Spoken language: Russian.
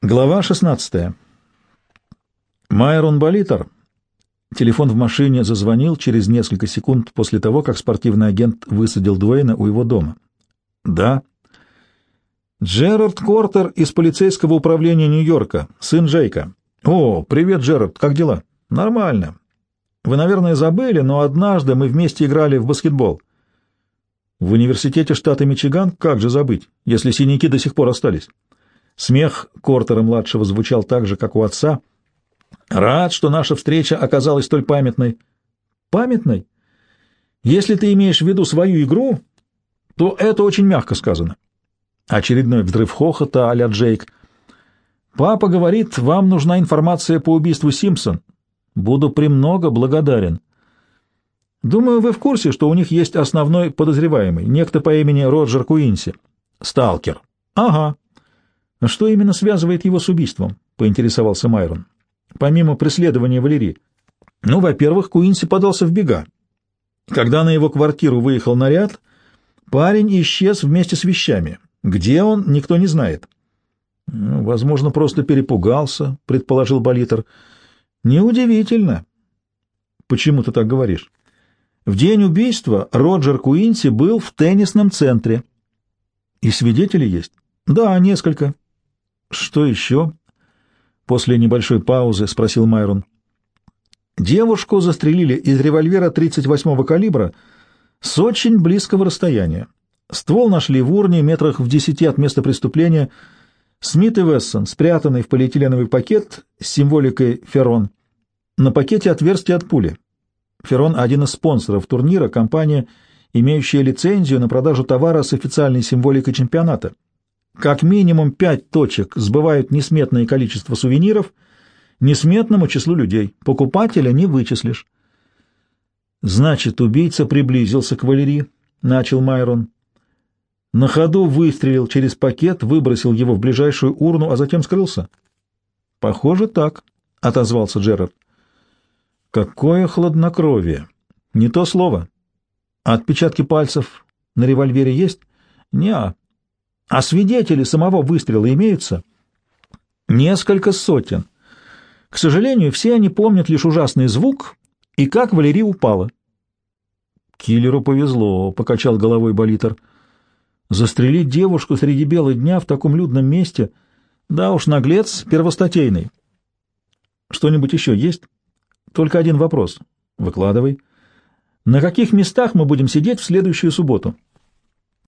Глава 16. Майрон Болитер. Телефон в машине зазвонил через несколько секунд после того, как спортивный агент высадил Дуэйна у его дома. «Да». «Джерард Кортер из полицейского управления Нью-Йорка, сын Джейка». «О, привет, Джерард, как дела?» «Нормально. Вы, наверное, забыли, но однажды мы вместе играли в баскетбол». «В университете штата Мичиган? Как же забыть, если синяки до сих пор остались?» Смех Кортера-младшего звучал так же, как у отца. «Рад, что наша встреча оказалась столь памятной». «Памятной? Если ты имеешь в виду свою игру, то это очень мягко сказано». Очередной взрыв хохота а-ля Джейк. «Папа говорит, вам нужна информация по убийству Симпсон. Буду премного благодарен». «Думаю, вы в курсе, что у них есть основной подозреваемый, некто по имени Роджер Куинси». «Сталкер». «Ага, «А что именно связывает его с убийством? поинтересовался Майрон. Помимо преследования Валерии. Ну, во-первых, Куинси подался в бега. Когда на его квартиру выехал наряд, парень исчез вместе с вещами. Где он, никто не знает. Ну, возможно, просто перепугался, предположил Болитер. Неудивительно. Почему ты так говоришь? В день убийства Роджер Куинси был в теннисном центре. И свидетели есть? Да, несколько. «Что еще?» — после небольшой паузы спросил Майрон. «Девушку застрелили из револьвера 38-го калибра с очень близкого расстояния. Ствол нашли в урне метрах в десяти от места преступления. Смит и Вессон, спрятанный в полиэтиленовый пакет с символикой «Феррон». На пакете отверстие от пули. «Феррон» — один из спонсоров турнира, компания, имеющая лицензию на продажу товара с официальной символикой чемпионата. Как минимум пять точек сбывают несметное количество сувениров несметному числу людей. Покупателя не вычислишь. Значит, убийца приблизился к Валерии, — начал Майрон. На ходу выстрелил через пакет, выбросил его в ближайшую урну, а затем скрылся. — Похоже, так, — отозвался Джерард. — Какое хладнокровие! Не то слово. Отпечатки пальцев на револьвере есть? — Не-а. А свидетели самого выстрела имеются? Несколько сотен. К сожалению, все они помнят лишь ужасный звук и как Валерия упала. Киллеру повезло, — покачал головой Болитер. Застрелить девушку среди бела дня в таком людном месте, да уж наглец первостатейный. Что-нибудь еще есть? Только один вопрос. Выкладывай. На каких местах мы будем сидеть в следующую субботу? —